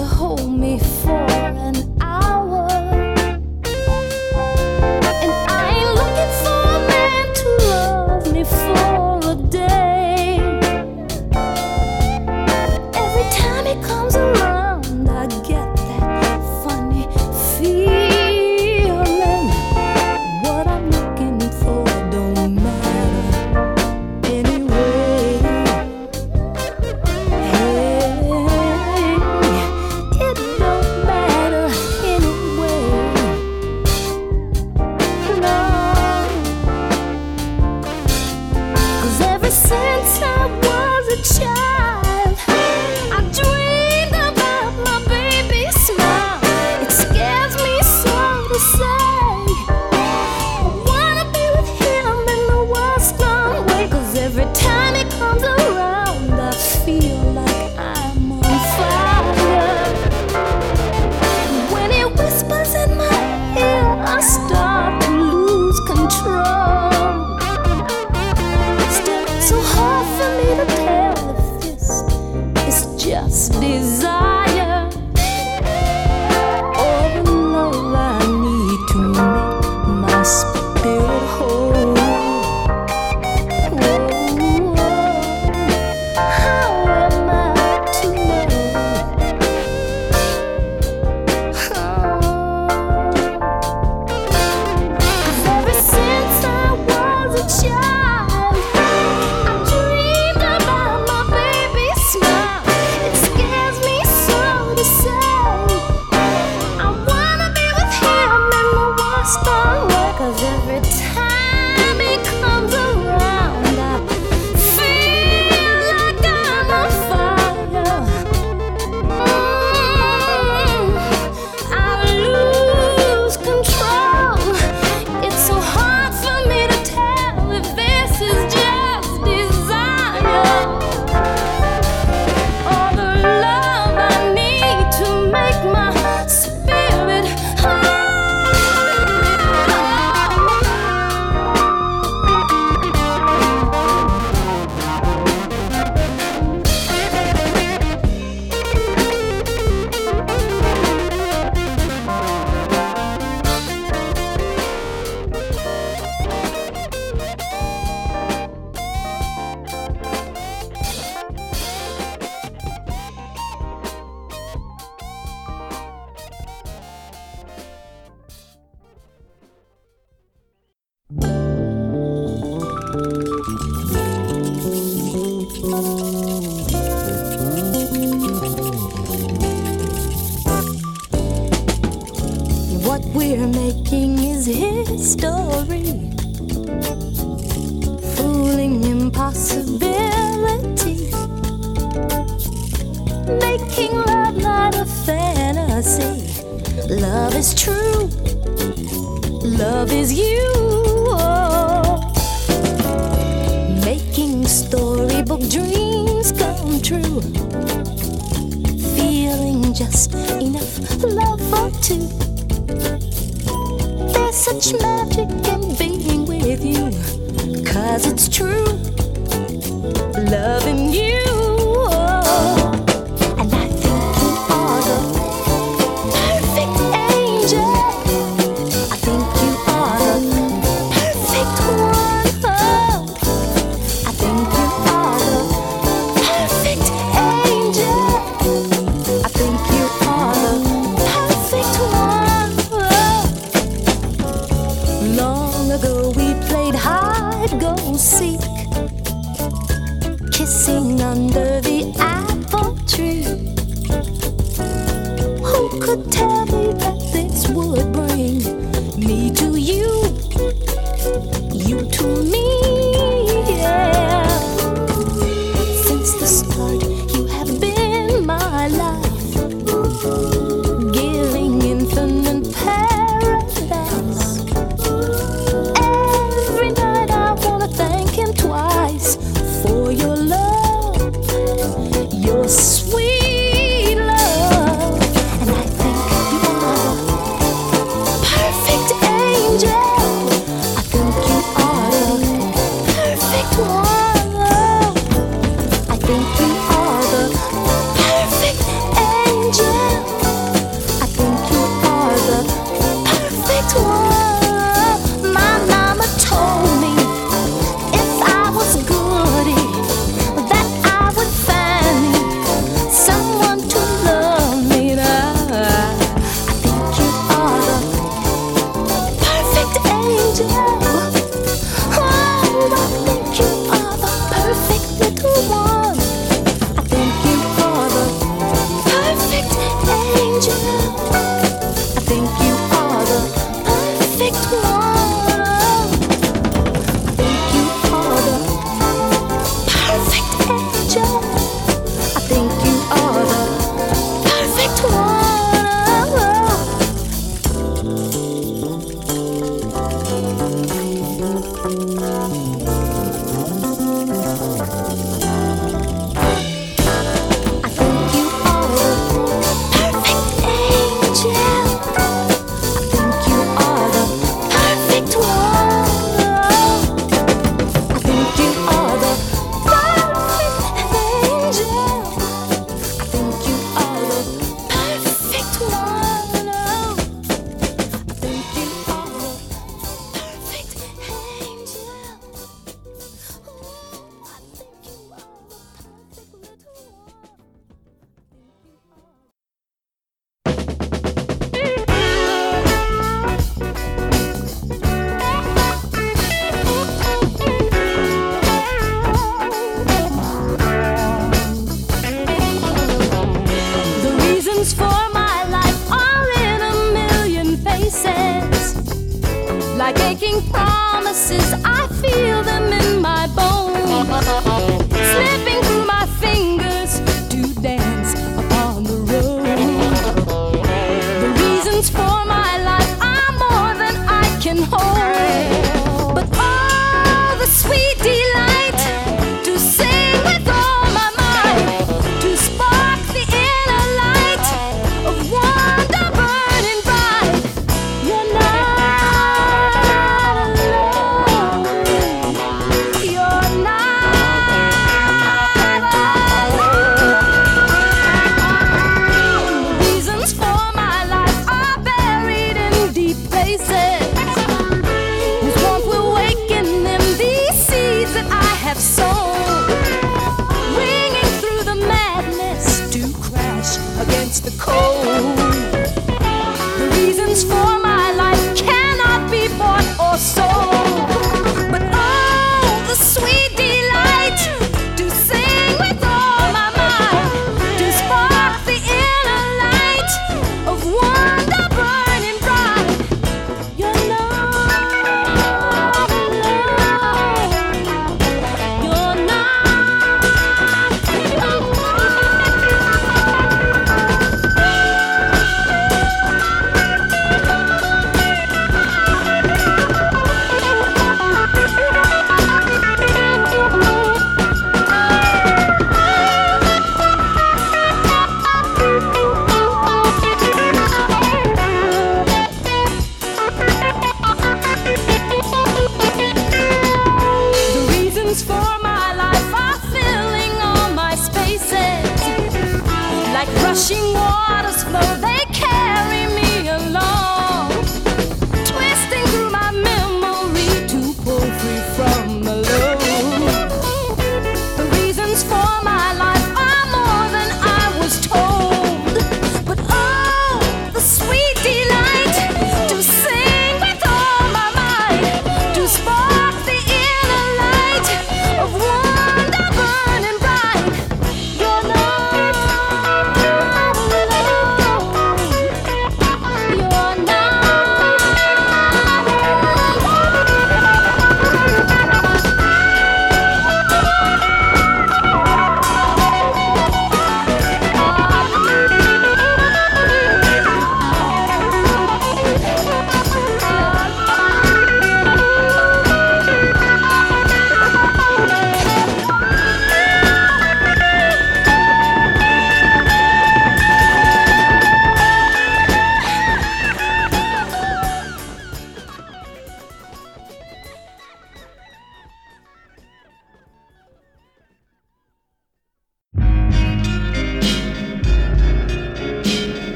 so dreams come true. Feeling just enough love for two. There's such magic in being with you, cause it's true. Loving you.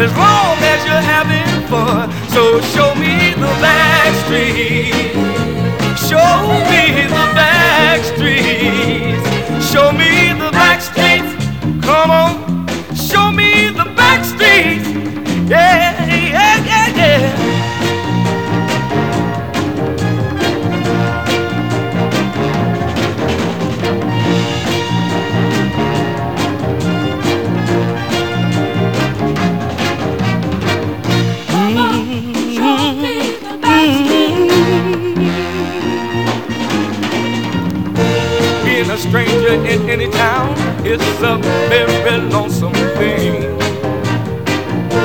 as long as you're having fun. So show me the back street. Show me. it's a very lonesome thing.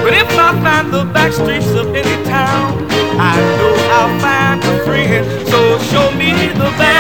But if I find the back streets of any town, I know I'll find a friend. So show me the back.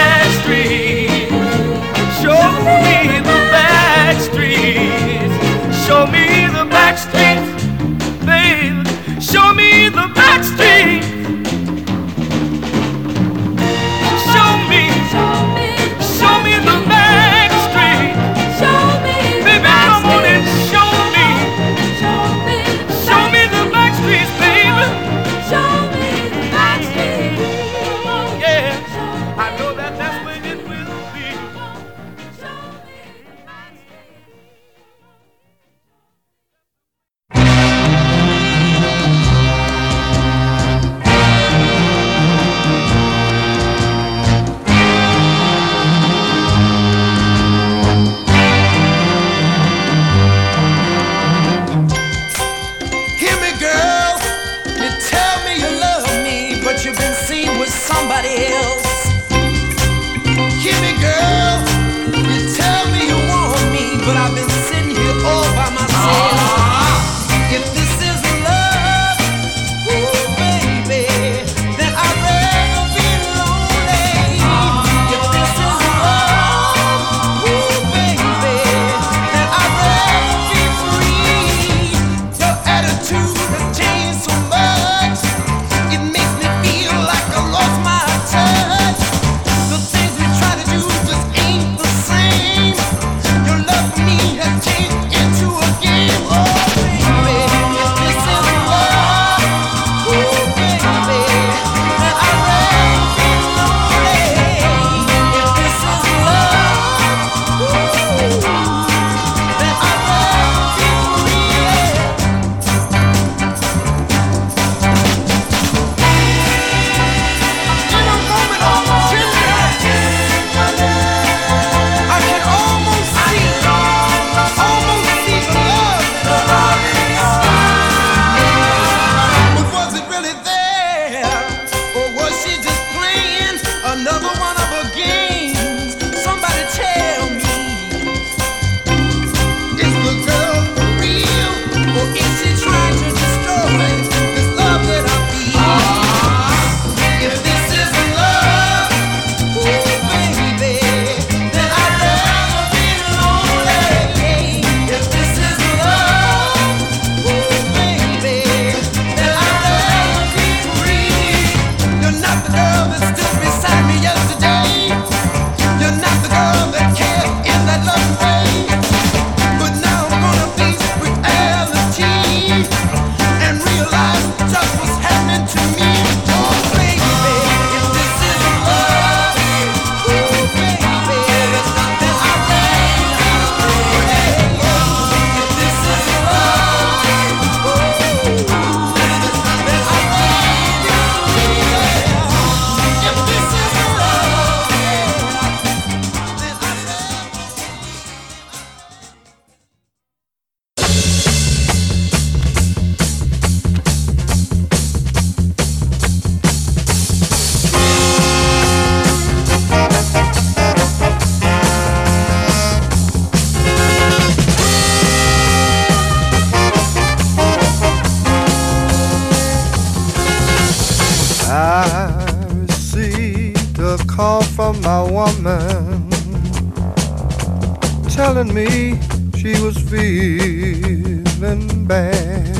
Me she was feeling bad.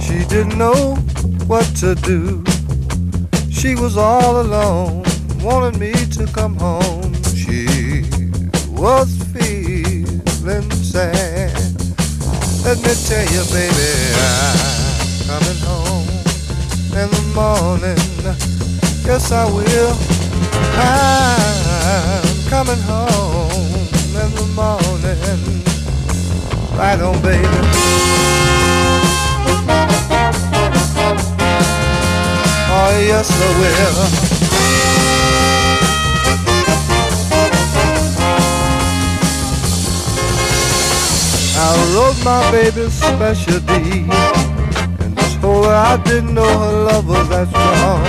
She didn't know what to do. She was all alone, wanted me to come home. She was feeling sad. Let me tell you, baby, I'm coming home in the morning. Yes, I will. I'm coming home in the morning. Right on, baby. Oh, yes, I will. I wrote my baby's special deed and told her I didn't know her love was that strong.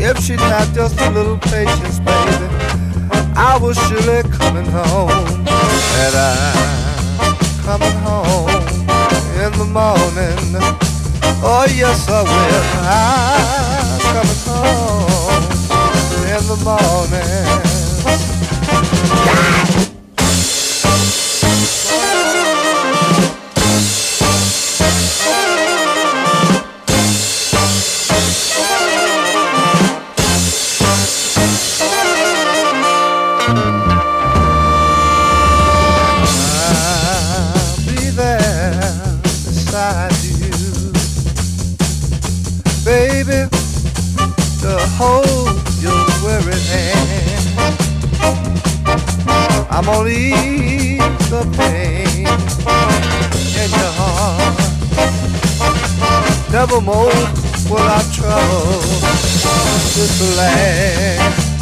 If she'd had just a little patience, baby, I was surely coming home. And I'm coming home in the morning. Oh, yes, I will. I'm coming home in the morning. Never more will I trouble this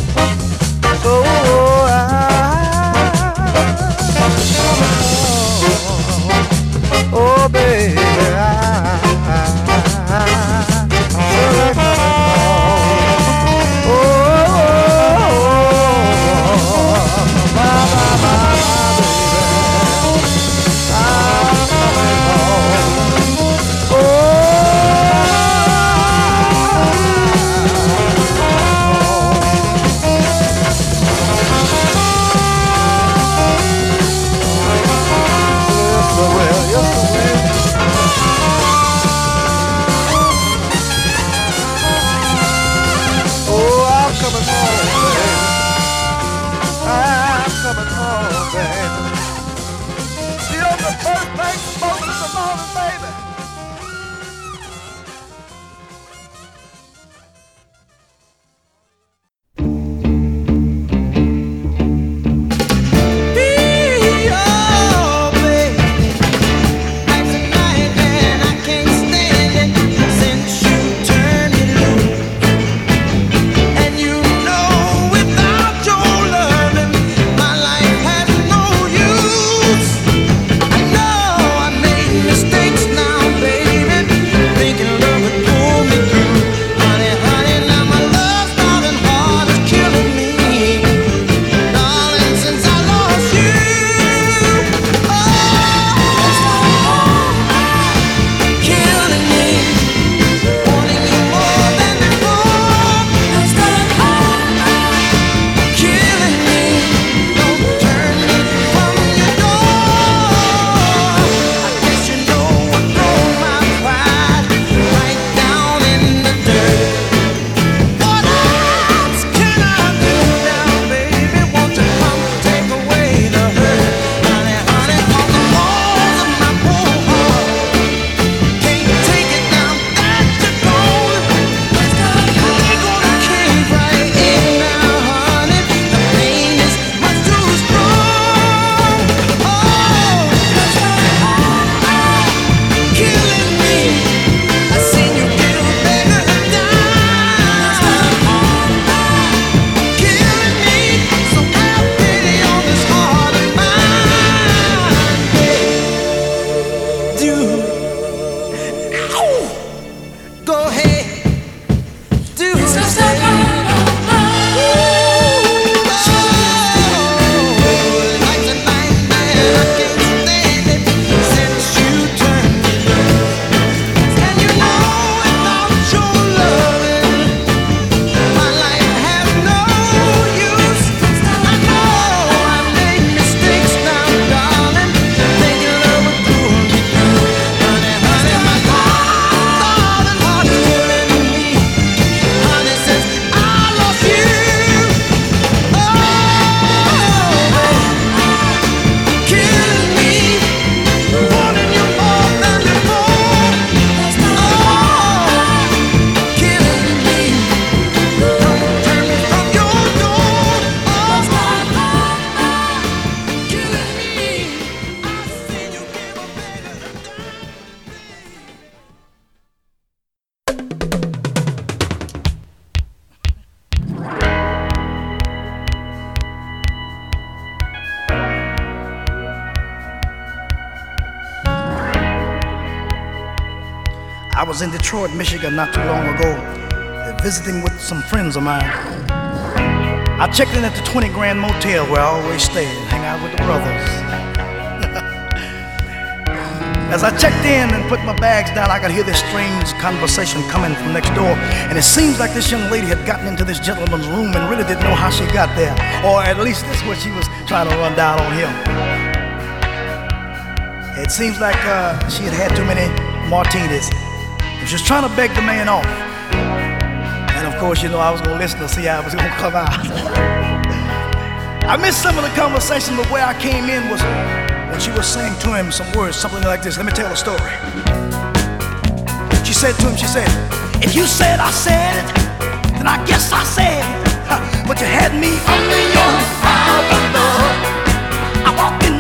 Michigan not too long ago, visiting with some friends of mine. I checked in at the 20 Grand Motel where I always stay and hang out with the brothers. As I checked in and put my bags down, I could hear this strange conversation coming from next door. And it seems like this young lady had gotten into this gentleman's room and really didn't know how she got there. Or at least that's what she was trying to run down on him. It seems like uh, she had had too many martinis. Was trying to beg the man off. And of course, you know, I was going to listen to see how it was going to come out. I missed some of the conversation, but where I came in was when she was saying to him some words, something like this. Let me tell a story. She said to him, she said, If you said I said it, then I guess I said it. But you had me under your power, love. I walked in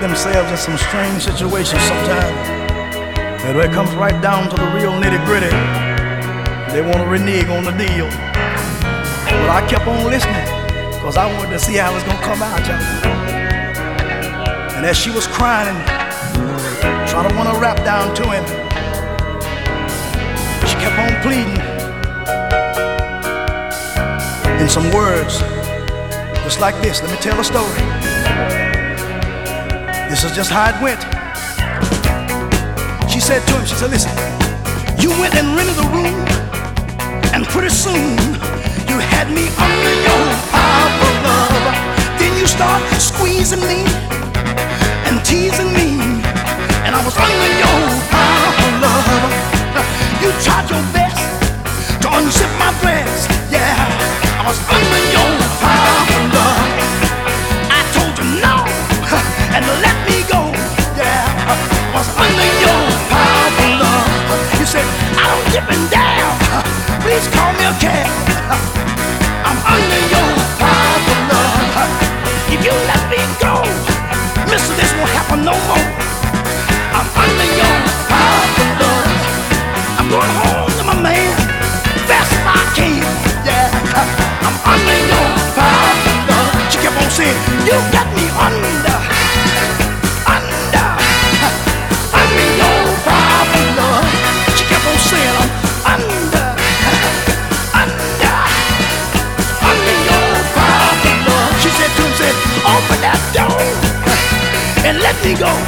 themselves in some strange situations sometimes. And when it comes right down to the real nitty gritty, they want to renege on the deal. But I kept on listening because I wanted to see how it was going to come out, y'all. And as she was crying and trying to want to rap down to him, she kept on pleading in some words, just like this. Let me tell a story. This is just how it went. She said to him, she said, listen, you went and rented a room, and pretty soon you had me call me a cat. I'm under your power, Lord. If you let me go, mister, this won't happen no more. I'm under your power, Lord. I'm going home to my man, fast as I can. Yeah, I'm under your power, Lord. She kept on saying, you. go